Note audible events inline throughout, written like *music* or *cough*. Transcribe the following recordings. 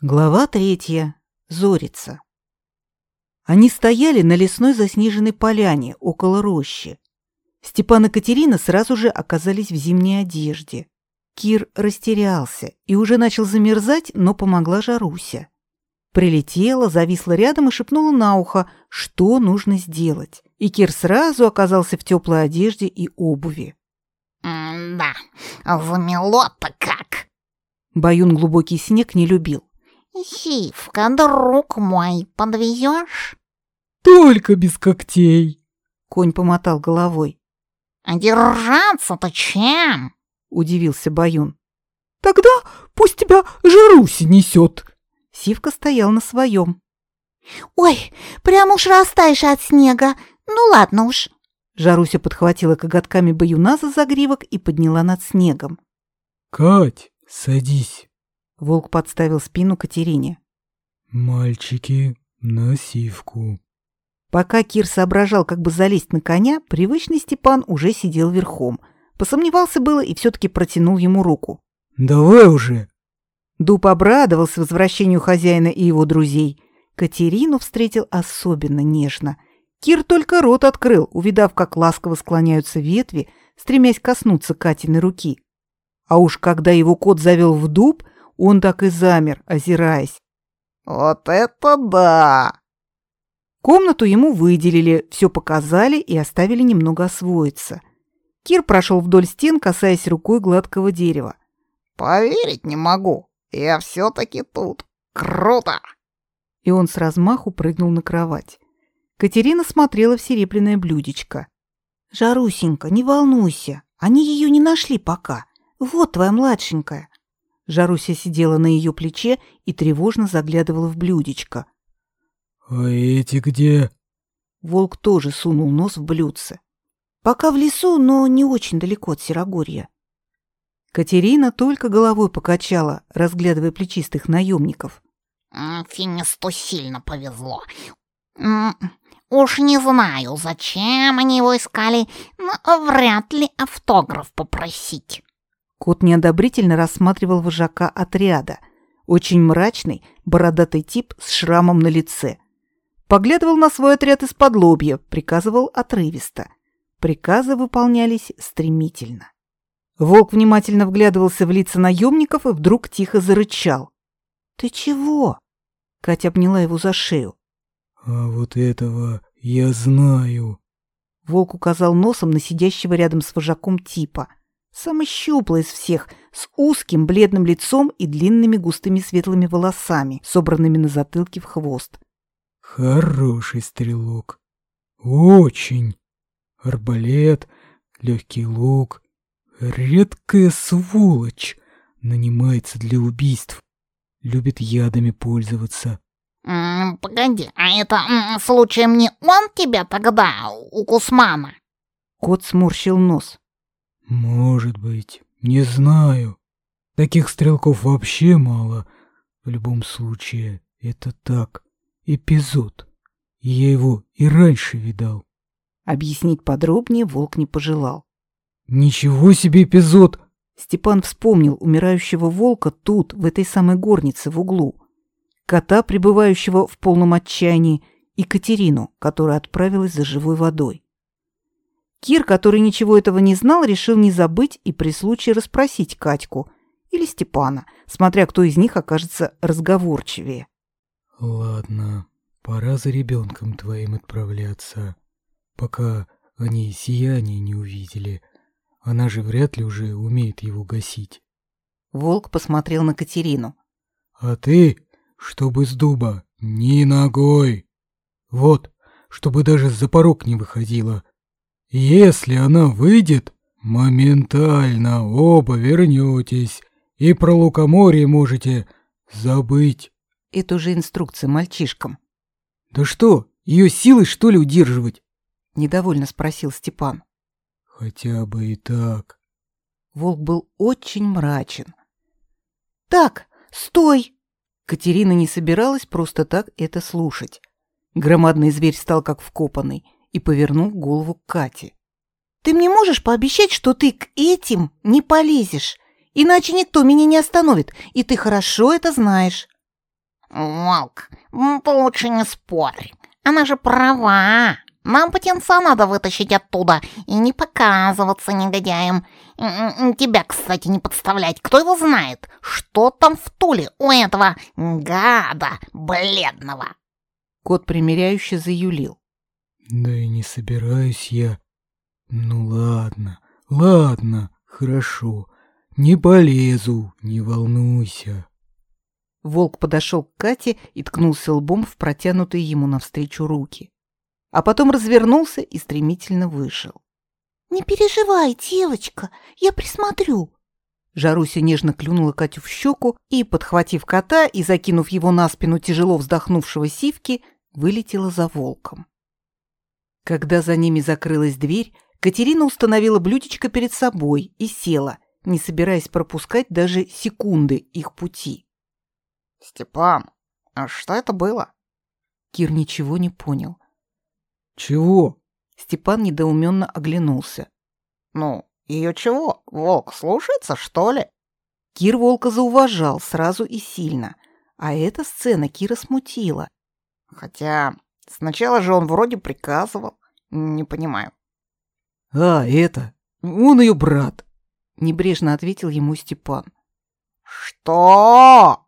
Глава третья. Зорица. Они стояли на лесной заснеженной поляне около рощи. Степан и Катерина сразу же оказались в зимней одежде. Кир растерялся и уже начал замерзать, но помогла Жаруся. Прилетела, зависла рядом и шепнула на ухо, что нужно сделать. И Кир сразу оказался в теплой одежде и обуви. «Да, замело-то как!» Баюн глубокий снег не любил. «Сивка, друг мой, подвезешь?» «Только без когтей!» Конь помотал головой. «А держаться-то чем?» Удивился Баюн. «Тогда пусть тебя Жаруси несет!» Сивка стоял на своем. «Ой, прям уж растаешь от снега. Ну ладно уж». Жаруся подхватила коготками Баюна за загривок и подняла над снегом. «Кать, садись!» Волк подставил спину Катерине. «Мальчики, на сивку». Пока Кир соображал, как бы залезть на коня, привычный Степан уже сидел верхом. Посомневался было и все-таки протянул ему руку. «Давай уже!» Дуб обрадовался возвращению хозяина и его друзей. Катерину встретил особенно нежно. Кир только рот открыл, увидав, как ласково склоняются ветви, стремясь коснуться Катиной руки. А уж когда его кот завел в дуб, он так и замер, озираясь. «Вот это да!» Комнату ему выделили, все показали и оставили немного освоиться. Кир прошел вдоль стен, касаясь рукой гладкого дерева. «Поверить не могу. Я все-таки тут. Круто!» И он с размаху прыгнул на кровать. Катерина смотрела в серебряное блюдечко. «Жарусенька, не волнуйся, они ее не нашли пока. Вот твоя младшенькая. Жаруся сидела на ее плече и тревожно заглядывала в блюдечко. «А эти где?» Волк тоже сунул нос в блюдце. «Пока в лесу, но не очень далеко от Серогорья». Катерина только головой покачала, разглядывая плечистых наемников. «Финисту сильно повезло. Уж не знаю, зачем они его искали, но вряд ли автограф попросить». Кот неодобрительно рассматривал вожака отряда. Очень мрачный, бородатый тип с шрамом на лице. Поглядывал на свой отряд из-под лобья, приказывал отрывисто. Приказы выполнялись стремительно. Волк внимательно вглядывался в лица наемников и вдруг тихо зарычал. «Ты чего?» Катя обняла его за шею. «А вот этого я знаю». Волк указал носом на сидящего рядом с вожаком типа. Самый щуплый из всех, с узким бледным лицом и длинными густыми светлыми волосами, собранными на затылке в хвост. Хороший стрелок. Очень. Арбалет, легкий лук. Редкая сволочь. Нанимается для убийств. Любит ядами пользоваться. «Погоди, а это случаем не он тебя тогда, у Кусмана?» Кот сморщил нос. Может быть, не знаю. Таких стрелков вообще мало. В любом случае, это так. Эпизод. Я его и раньше видал. Объяснить подробнее волк не пожелал. Ничего себе эпизод! Степан вспомнил умирающего волка тут, в этой самой горнице в углу. Кота, пребывающего в полном отчаянии, и Катерину, которая отправилась за живой водой. Кир, который ничего этого не знал, решил не забыть и при случае расспросить Катьку или Степана, смотря кто из них окажется разговорчивее. «Ладно, пора за ребенком твоим отправляться, пока они сияние не увидели. Она же вряд ли уже умеет его гасить». Волк посмотрел на Катерину. «А ты, чтобы с дуба, ни ногой. Вот, чтобы даже за порог не выходила, если она выйдет, моментально оба вернетесь и про лукоморье можете забыть. Это уже инструкция мальчишкам. Да что, ее силой что ли удерживать? Недовольно спросил Степан. Хотя бы и так. Волк был очень мрачен. Так, стой! Катерина не собиралась просто так это слушать. Громадный зверь стал как вкопанный и повернул голову к Кате. «Ты мне можешь пообещать, что ты к этим не полезешь? Иначе никто меня не остановит, и ты хорошо это знаешь». Волк, лучше не спорь. Она же права. Нам птенца надо вытащить оттуда и не показываться негодяем. Тебя, кстати, не подставлять. Кто его знает, что там в Туле у этого гада бледного? Кот примиряюще заюлил. Да и не собираюсь я. Ну ладно, ладно, хорошо. Не полезу, не волнуйся. Волк подошел к Кате и ткнулся лбом в протянутые ему навстречу руки. А потом развернулся и стремительно вышел. Не переживай, девочка, я присмотрю. Жаруся нежно клюнула Катю в щеку и, подхватив кота и закинув его на спину тяжело вздохнувшего сивки, вылетела за волком. Когда за ними закрылась дверь, Катерина установила блюдечко перед собой и села, не собираясь пропускать даже секунды их пути. Степан, а что это было? Кир ничего не понял. Чего? Степан недоуменно оглянулся. Ну, ее чего? Волк слушается, что ли? Кир волка зауважал сразу и сильно, а эта сцена Кира смутила. Хотя сначала же он вроде приказывал. Не понимаю. А, это, он ее брат. Небрежно ответил ему Степан. Что?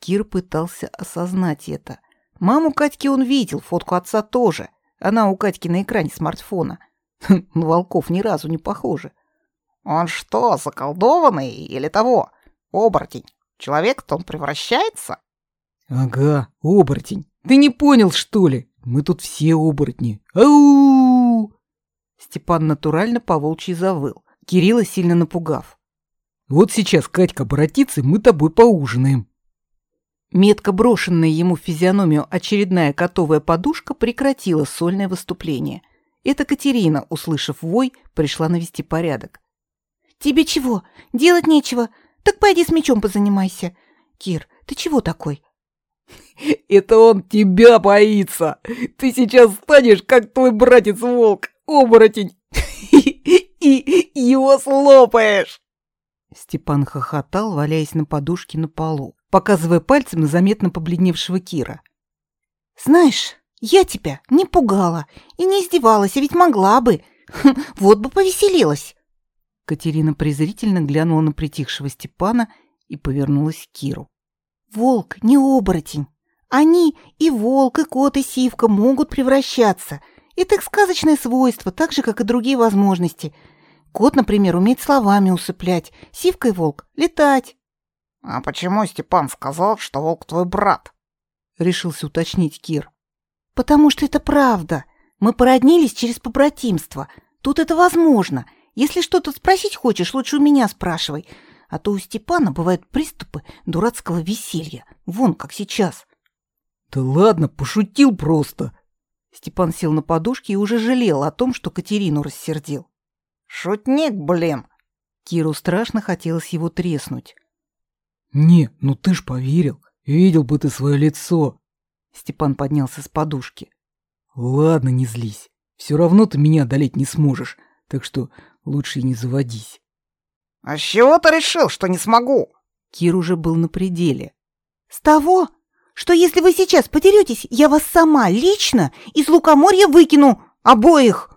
Кир пытался осознать это. Маму Катьки он видел, фотку отца тоже. Она у Катьки на экране смартфона. *laughs* На волков ни разу не похоже. Он что, заколдованный или того? Оборотень. Человек-то он превращается? Ага, оборотень. Ты не понял, что ли? Мы тут все оборотни. Ау! Степан натурально по-волчьи завыл, Кирилла сильно напугав. Вот сейчас Катька обратится, и мы тобой поужинаем. Метко брошенная ему в физиономию очередная котовая подушка прекратила сольное выступление. Это Катерина, услышав вой, пришла навести порядок. Тебе чего? Делать нечего. Так пойди с мечом позанимайся. Кир, ты чего такой? Это он тебя боится. Ты сейчас станешь, как твой братец-волк, оборотень, *laughs* и его слопаешь. Степан хохотал, валяясь на подушке на полу, показывая пальцем на заметно побледневшего Кира. Знаешь, я тебя не пугала и не издевалась, а ведь могла бы. *laughs* Вот бы повеселилась. Катерина презрительно глянула на притихшего Степана и повернулась к Киру. Волк не оборотень. Они и волк, и кот, и сивка могут превращаться. Это их сказочное свойство, так же, как и другие возможности. Кот, например, умеет словами усыплять, сивка и волк — летать. А почему Степан сказал, что волк твой брат? Решился уточнить Кир. Потому что это правда. Мы породнились через побратимство. Тут это возможно. Если что-то спросить хочешь, лучше у меня спрашивай. А то у Степана бывают приступы дурацкого веселья. Вон, как сейчас. Да ладно, пошутил просто. Степан сел на подушке и уже жалел о том, что Катерину рассердил. Шутник, блин. Киру страшно хотелось его треснуть. Не, ну ты ж поверил. Видел бы ты свое лицо. Степан поднялся с подушки. Ладно, не злись. Все равно ты меня одолеть не сможешь, так что лучше и не заводись. А с чего ты решил, что не смогу? Кир уже был на пределе. С того, что если вы сейчас потеретесь, я вас сама лично из лукоморья выкину обоих.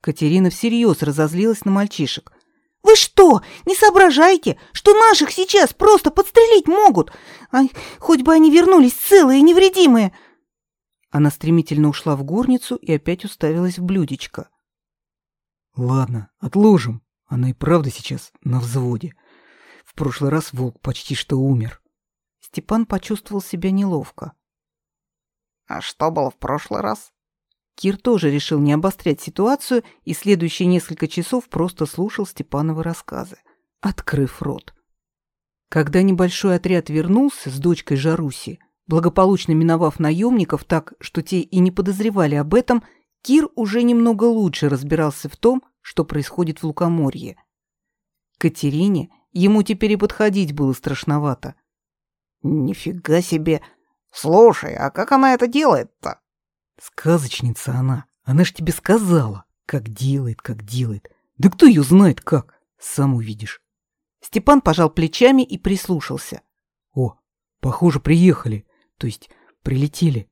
Катерина всерьез разозлилась на мальчишек. Вы что, не соображаете, что наших сейчас просто подстрелить могут? А хоть бы они вернулись целые и невредимые. Она стремительно ушла в горницу и опять уставилась в блюдечко. Ладно, отложим. Она и правда сейчас на взводе. В прошлый раз волк почти что умер. Степан почувствовал себя неловко. А что было в прошлый раз? Кир тоже решил не обострять ситуацию и следующие несколько часов просто слушал Степановы рассказы, открыв рот. Когда небольшой отряд вернулся с дочкой Жаруси, благополучно миновав наемников так, что те и не подозревали об этом, Кир уже немного лучше разбирался в том, что происходит в Лукоморье. Катерине ему теперь и подходить было страшновато. Нифига себе. Слушай, а как она это делает-то? Сказочница она. Она ж тебе сказала, как делает, как делает. Да кто ее знает как? Сам увидишь. Степан пожал плечами и прислушался. О, похоже, приехали. То есть прилетели.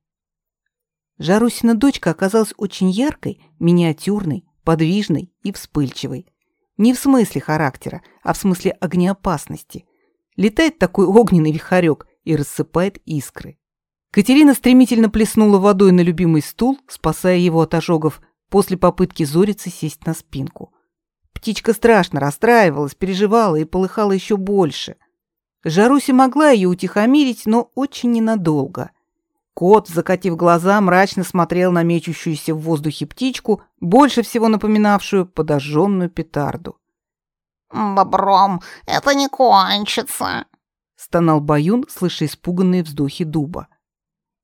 Жарусина дочка оказалась очень яркой, миниатюрной, подвижной и вспыльчивой. Не в смысле характера, а в смысле огнеопасности. Летает такой огненный вихарек и рассыпает искры. Катерина стремительно плеснула водой на любимый стул, спасая его от ожогов, после попытки Зорицы сесть на спинку. Птичка страшно расстраивалась, переживала и полыхала еще больше. Жаруся могла ее утихомирить, но очень ненадолго. Кот, закатив глаза, мрачно смотрел на мечущуюся в воздухе птичку, больше всего напоминавшую подожженную петарду. «Бобром это не кончится», — стонал Баюн, слыша испуганные вздохи дуба.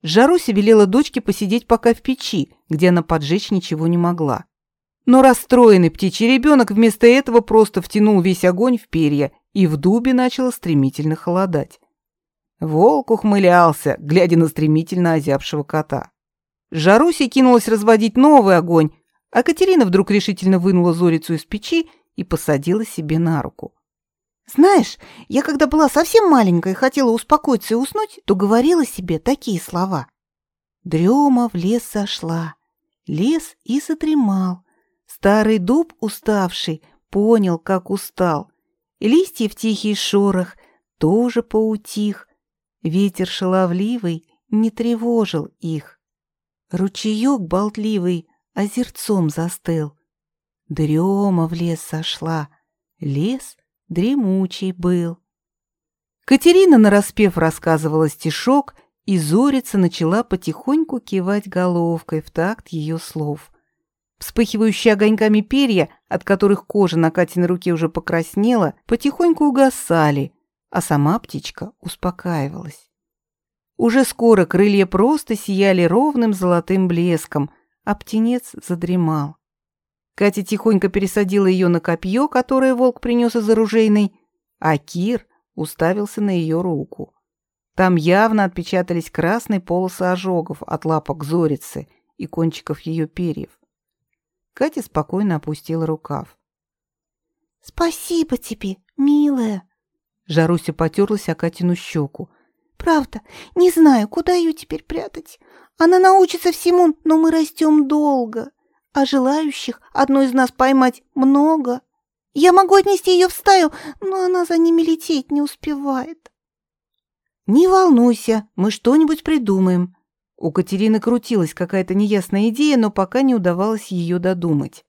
Жаруся велела дочке посидеть пока в печи, где она поджечь ничего не могла. Но расстроенный птичий ребенок вместо этого просто втянул весь огонь в перья, и в дубе начало стремительно холодать. Волк ухмылялся, глядя на стремительно озябшего кота. Жаруся кинулась разводить новый огонь, а Катерина вдруг решительно вынула Зорицу из печи и посадила себе на руку. Знаешь, я когда была совсем маленькая и хотела успокоиться и уснуть, то говорила себе такие слова. Дрема в лес сошла, лес и задремал. Старый дуб, уставший, понял, как устал. Листья в тихий шорох тоже поутих. Ветер шаловливый не тревожил их. Ручеек болтливый озерцом застыл. Дрема в лес сошла, лес — дремучий был. Катерина нараспев рассказывала стишок, и Зорица начала потихоньку кивать головкой в такт ее слов. Вспыхивающие огоньками перья, от которых кожа на Катиной руке уже покраснела, потихоньку угасали, а сама птичка успокаивалась. Уже скоро крылья просто сияли ровным золотым блеском, а птенец задремал. Катя тихонько пересадила ее на копье, которое волк принес из оружейной, а Кир уставился на ее руку. Там явно отпечатались красные полосы ожогов от лапок зорицы и кончиков ее перьев. Катя спокойно опустила рукав. «Спасибо тебе, милая!» Жаруся потерлась о Катину щеку. «Правда, не знаю, куда ее теперь прятать. Она научится всему, но мы растем долго а желающих одну из нас поймать много. Я могу отнести ее в стаю, но она за ними лететь не успевает. Не волнуйся, мы что-нибудь придумаем. У Катерины крутилась какая-то неясная идея, но пока не удавалось ее додумать.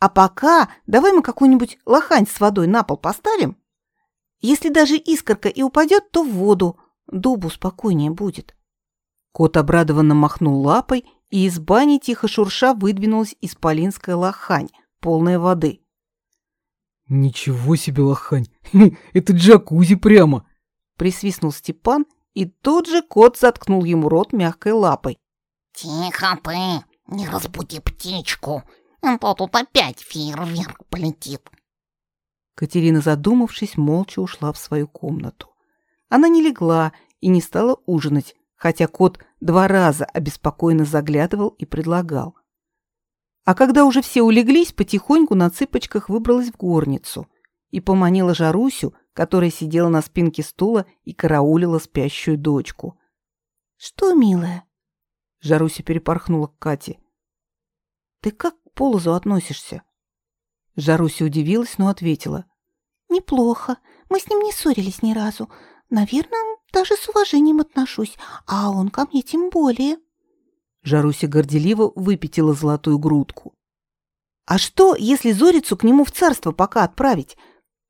А пока давай мы какую-нибудь лохань с водой на пол поставим. Если даже искорка и упадет, то в воду. Дубу спокойнее будет. Кот обрадованно махнул лапой и из бани тихо шурша выдвинулась исполинская лохань, полная воды. «Ничего себе лохань! *laughs* Это джакузи прямо!» Присвистнул Степан, и тот же кот заткнул ему рот мягкой лапой. «Тихо ты! Не разбуди птичку! А то тут опять фейерверк полетит!» Катерина, задумавшись, молча ушла в свою комнату. Она не легла и не стала ужинать, хотя кот два раза обеспокоенно заглядывал и предлагал. А когда уже все улеглись, потихоньку на цыпочках выбралась в горницу и поманила Жарусю, которая сидела на спинке стула и караулила спящую дочку. «Что, милая?» Жаруся перепорхнула к Кате. «Ты как к Полозу относишься?» Жаруся удивилась, но ответила. «Неплохо. Мы с ним не ссорились ни разу. Наверное, даже с уважением отношусь, а он ко мне тем более. Жаруся горделиво выпятила золотую грудку. А что, если Зорицу к нему в царство пока отправить?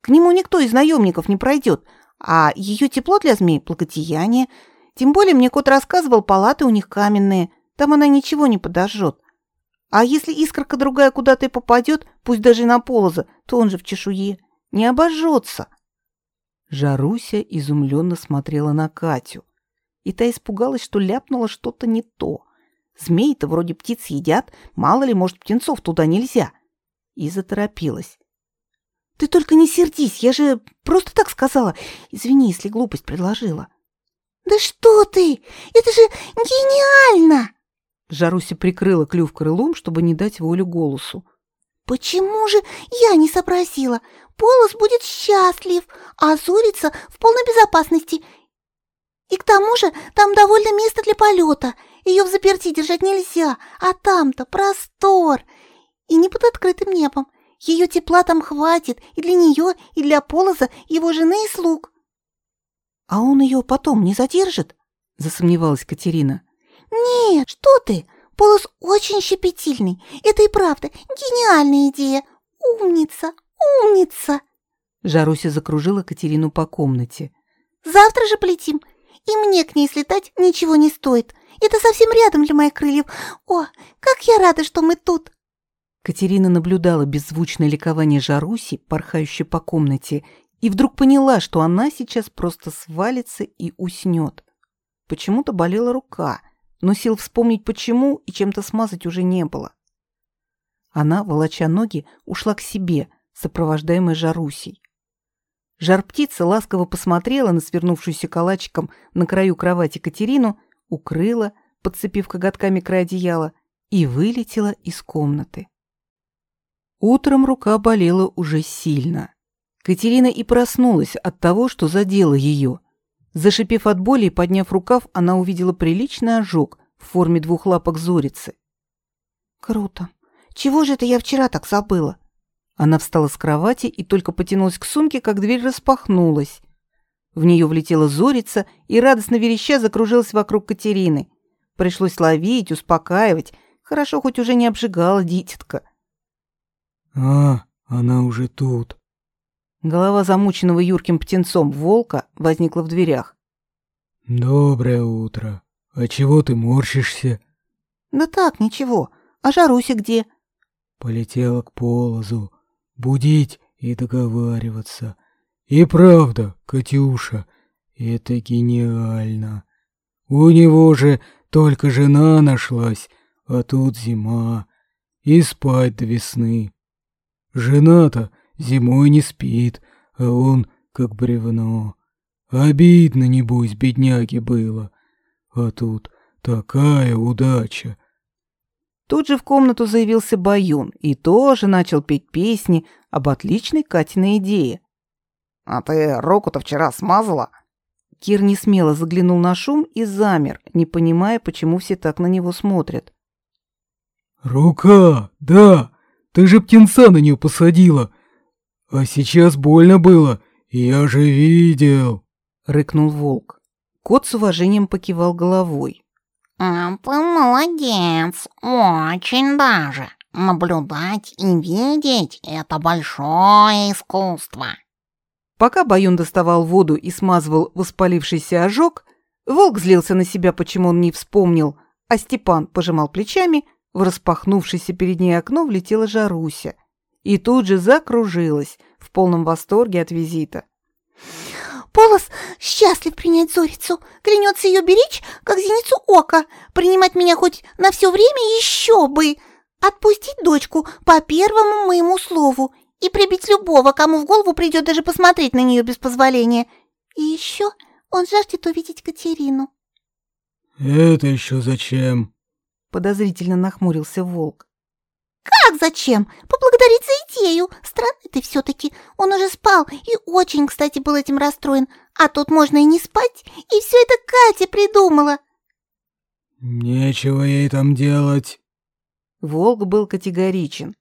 К нему никто из наемников не пройдет, а ее тепло для змей — благодеяние. Тем более мне кот рассказывал, палаты у них каменные, там она ничего не подожжет. А если искорка другая куда-то и попадет, пусть даже на полоза, то он же в чешуе, не обожжется. Жаруся изумленно смотрела на Катю. И та испугалась, что ляпнула что-то не то. Змеи-то вроде птиц едят, мало ли, может, птенцов туда нельзя. И заторопилась. «Ты только не сердись, я же просто так сказала. Извини, если глупость предложила». «Да что ты! Это же гениально!» Жаруся прикрыла клюв крылом, чтобы не дать волю голосу. «Почему же я не сообразила? Полос будет счастлив, а Зорица в полной безопасности. И к тому же там довольно место для полета. Ее в заперти держать нельзя, а там-то простор. И не под открытым небом. Ее тепла там хватит и для нее, и для Полоза, его жены и слуг. А он ее потом не задержит? Засомневалась Катерина. Нет, что ты? Полос очень щепетильный. Это и правда гениальная идея. Умница, умница. Жаруся закружила Катерину по комнате. Завтра же полетим. И мне к ней слетать ничего не стоит. Это совсем рядом для моих крыльев. О, как я рада, что мы тут. Катерина наблюдала беззвучное ликование Жаруси, порхающей по комнате, и вдруг поняла, что она сейчас просто свалится и уснет. Почему-то болела рука, но сил вспомнить почему и чем-то смазать уже не было. Она, волоча ноги, ушла к себе, сопровождаемая Жарусей. Жар-птица ласково посмотрела на свернувшуюся калачиком на краю кровати Катерину, укрыла, подцепив коготками край одеяла, и вылетела из комнаты. Утром рука болела уже сильно. Катерина и проснулась от того, что задело ее. Зашипев от боли и подняв рукав, она увидела приличный ожог в форме двух лапок зорицы. Круто. Чего же это я вчера так забыла? Она встала с кровати и только потянулась к сумке, как дверь распахнулась. В нее влетела зорица и, радостно вереща, закружилась вокруг Катерины. Пришлось ловить, успокаивать. Хорошо, хоть уже не обжигала дитятка. «А, она уже тут». Голова замученного юрким птенцом волка возникла в дверях. «Доброе утро. А чего ты морщишься?» «Да так, ничего. А Жаруся где?» Полетела к полозу. Будить и договариваться. И правда, Катюша, это гениально. У него же только жена нашлась, а тут зима. И спать до весны. Жена-то зимой не спит, а он как бревно. Обидно, небось, бедняге было. А тут такая удача. Тут же в комнату заявился Баюн и тоже начал петь песни об отличной Катиной идее. «А ты руку-то вчера смазала?» Кир не смело заглянул на шум и замер, не понимая, почему все так на него смотрят. «Рука, да!» Ты же птенца на нее посадила. А сейчас больно было, я же видел. Рыкнул волк. Кот с уважением покивал головой. А ты молодец, очень даже. Наблюдать и видеть — это большое искусство. Пока Баюн доставал воду и смазывал воспалившийся ожог, волк злился на себя, почему он не вспомнил, а Степан пожимал плечами в распахнувшееся перед ней окно влетела Жаруся и тут же закружилась в полном восторге от визита. Полос счастлив принять Зорицу, клянется ее беречь, как зеницу ока, принимать меня хоть на все время еще бы, отпустить дочку по первому моему слову и прибить любого, кому в голову придет даже посмотреть на нее без позволения. И еще он жаждет увидеть Катерину. «Это еще зачем?» подозрительно нахмурился волк. Как зачем? Поблагодарить за идею. Странный ты все-таки. Он уже спал и очень, кстати, был этим расстроен. А тут можно и не спать, и все это Катя придумала. Нечего ей там делать. Волк был категоричен.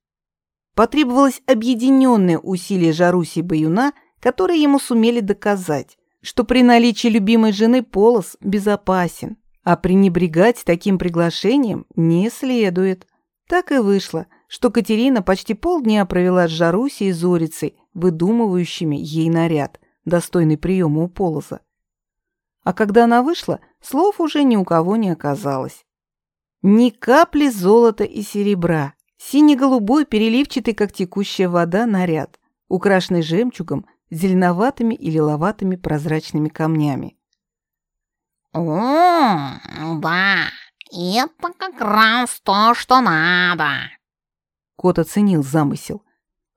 Потребовалось объединенное усилие Жаруси и Баюна, которые ему сумели доказать, что при наличии любимой жены Полос безопасен. А пренебрегать таким приглашением не следует. Так и вышло, что Катерина почти полдня провела с Жарусей и Зорицей, выдумывающими ей наряд, достойный приема у Полоза. А когда она вышла, слов уже ни у кого не оказалось. Ни капли золота и серебра, сине-голубой, переливчатый, как текущая вода, наряд, украшенный жемчугом, зеленоватыми и лиловатыми прозрачными камнями. «О, да, это как раз то, что надо!» Кот оценил замысел.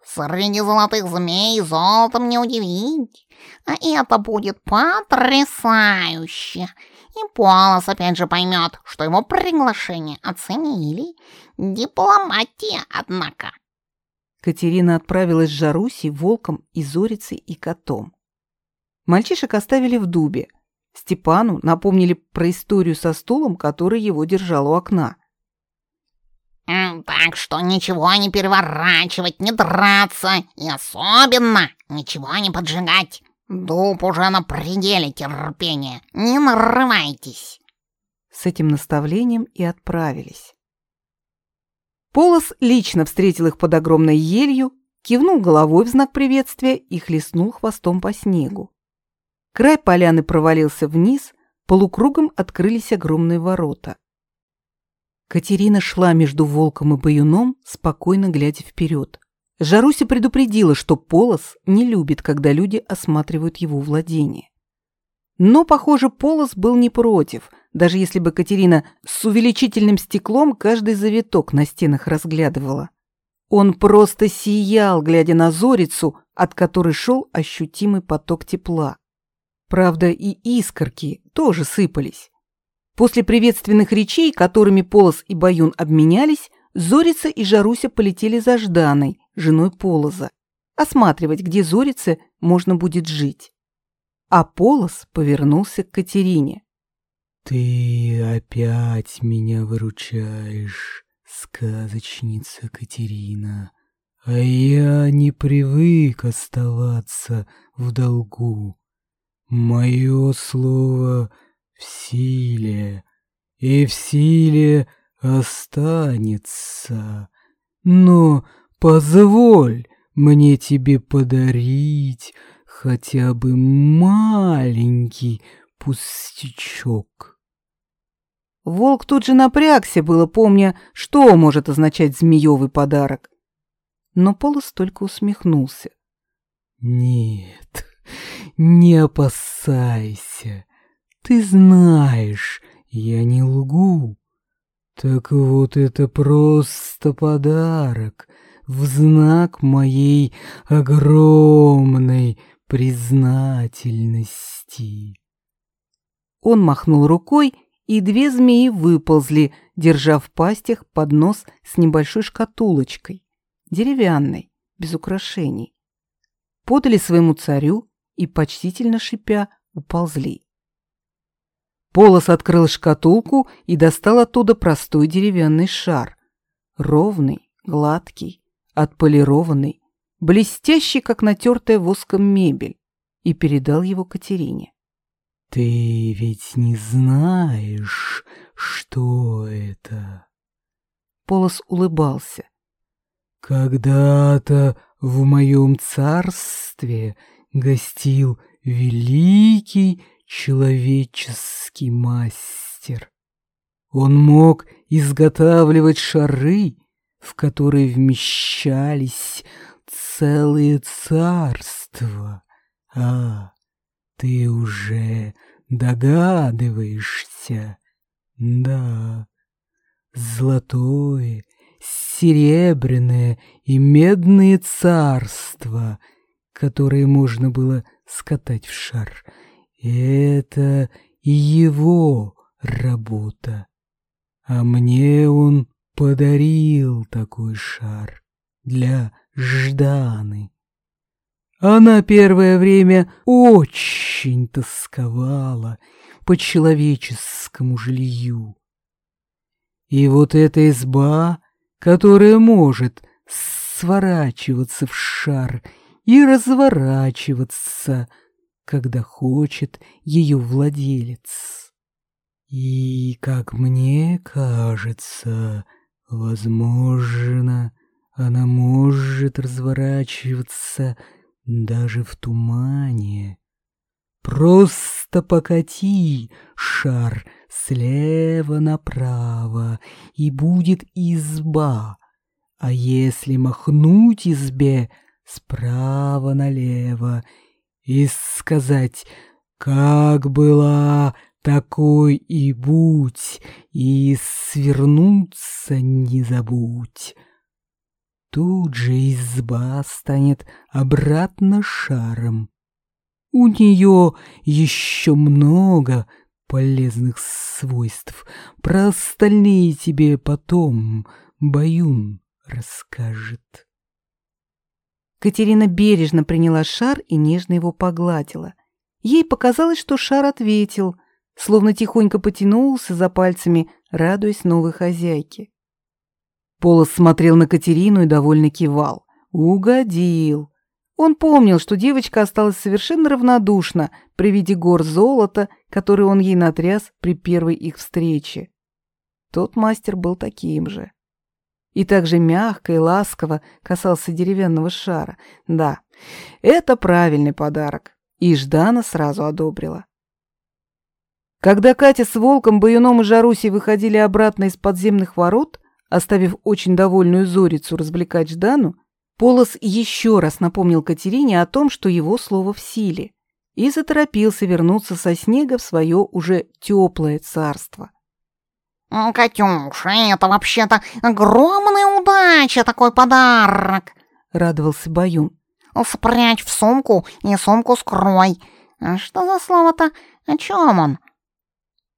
«Среди золотых змей золотом не удивить, а это будет потрясающе!» И Полос опять же поймет, что его приглашение оценили. Дипломатия, однако. Катерина отправилась с Жарусей, Волком, и Зорицей и котом. Мальчишек оставили в дубе, Степану напомнили про историю со стулом, который его держал у окна. «Так что ничего не переворачивать, не драться и особенно ничего не поджигать. Дуб уже на пределе терпения, не нарывайтесь». С этим наставлением и отправились. Полос лично встретил их под огромной елью, кивнул головой в знак приветствия и хлестнул хвостом по снегу. Край поляны провалился вниз, полукругом открылись огромные ворота. Катерина шла между волком и баюном, спокойно глядя вперед. Жаруся предупредила, что Полос не любит, когда люди осматривают его владение. Но, похоже, Полос был не против, даже если бы Катерина с увеличительным стеклом каждый завиток на стенах разглядывала. Он просто сиял, глядя на Зорицу, от которой шел ощутимый поток тепла. Правда, и искорки тоже сыпались. После приветственных речей, которыми Полос и Баюн обменялись, Зорица и Жаруся полетели за Жданой, женой Полоза, осматривать, где Зорице можно будет жить. А Полос повернулся к Катерине. «Ты опять меня выручаешь, сказочница Катерина, а я не привык оставаться в долгу. Мое слово в силе, и в силе останется. Но позволь мне тебе подарить хотя бы маленький пустячок. Волк тут же напрягся было, помня, что может означать змеёвый подарок. Но Полос только усмехнулся. «Нет, не опасайся. Ты знаешь, я не лгу. Так вот это просто подарок в знак моей огромной признательности. Он махнул рукой, и две змеи выползли, держа в пастях поднос с небольшой шкатулочкой, деревянной, без украшений. Подали своему царю и, почтительно шипя, уползли. Полос открыл шкатулку и достал оттуда простой деревянный шар. Ровный, гладкий, отполированный, блестящий, как натертая воском мебель, и передал его Катерине. «Ты ведь не знаешь, что это?» Полос улыбался. «Когда-то в моем царстве гостил великий человеческий мастер. Он мог изготавливать шары, в которые вмещались целые царства. А, ты уже догадываешься? Да, золотое, серебряное и медные царства, которые можно было скатать в шар — это его работа. А мне он подарил такой шар для Жданы. Она первое время очень тосковала по человеческому жилью. И вот эта изба, которая может сворачиваться в шар и разворачиваться — когда хочет ее владелец. И, как мне кажется, возможно, она может разворачиваться даже в тумане. Просто покати шар слева направо, и будет изба, а если махнуть избе справа налево и сказать «как была, такой и будь, и свернуться не забудь». Тут же изба станет обратно шаром. У нее еще много полезных свойств. Про остальные тебе потом Баюн расскажет. Катерина бережно приняла шар и нежно его погладила. Ей показалось, что шар ответил, словно тихонько потянулся за пальцами, радуясь новой хозяйке. Полос смотрел на Катерину и довольно кивал. Угодил. Он помнил, что девочка осталась совершенно равнодушна при виде гор золота, которые он ей натряс при первой их встрече. Тот мастер был таким же. И также мягко и ласково касался деревянного шара. Да, это правильный подарок. И Ждана сразу одобрила. Когда Катя с Волком, Баюном и Жарусей выходили обратно из подземных ворот, оставив очень довольную Зорицу развлекать Ждану, Полос еще раз напомнил Катерине о том, что его слово в силе, и заторопился вернуться со снега в свое уже теплое царство. «Катюша, это вообще-то огромная удача, такой подарок!» — радовался Баюн. «Спрячь в сумку и сумку скрой. А что за слово-то? О чем он?»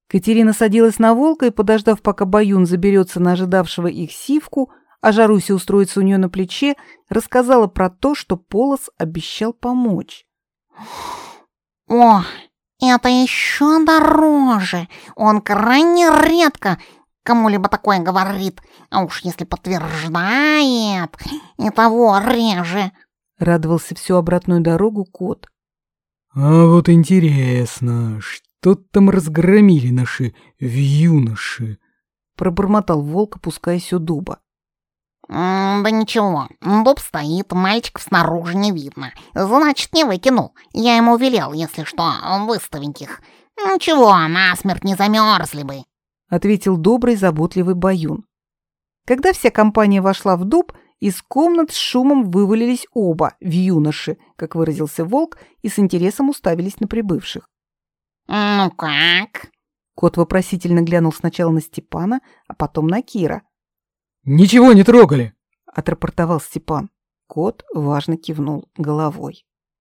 Катерина садилась на волка и, подождав, пока Баюн заберется на ожидавшего их сивку, а Жаруся устроится у нее на плече, рассказала про то, что Полос обещал помочь. «О, это еще дороже. Он крайне редко кому-либо такое говорит. А уж если подтверждает, и того реже. Радовался всю обратную дорогу кот. А вот интересно, что там разгромили наши вьюноши? Пробормотал волк, опускаясь у дуба. «Да ничего, дуб стоит, мальчиков снаружи не видно. Значит, не выкинул. Я ему велел, если что, выставить их. Ничего, насмерть не замерзли бы», — ответил добрый, заботливый Баюн. Когда вся компания вошла в дуб, из комнат с шумом вывалились оба вьюноши, как выразился волк, и с интересом уставились на прибывших. «Ну как?» Кот вопросительно глянул сначала на Степана, а потом на Кира. «Ничего не трогали!» — отрапортовал Степан. Кот важно кивнул головой.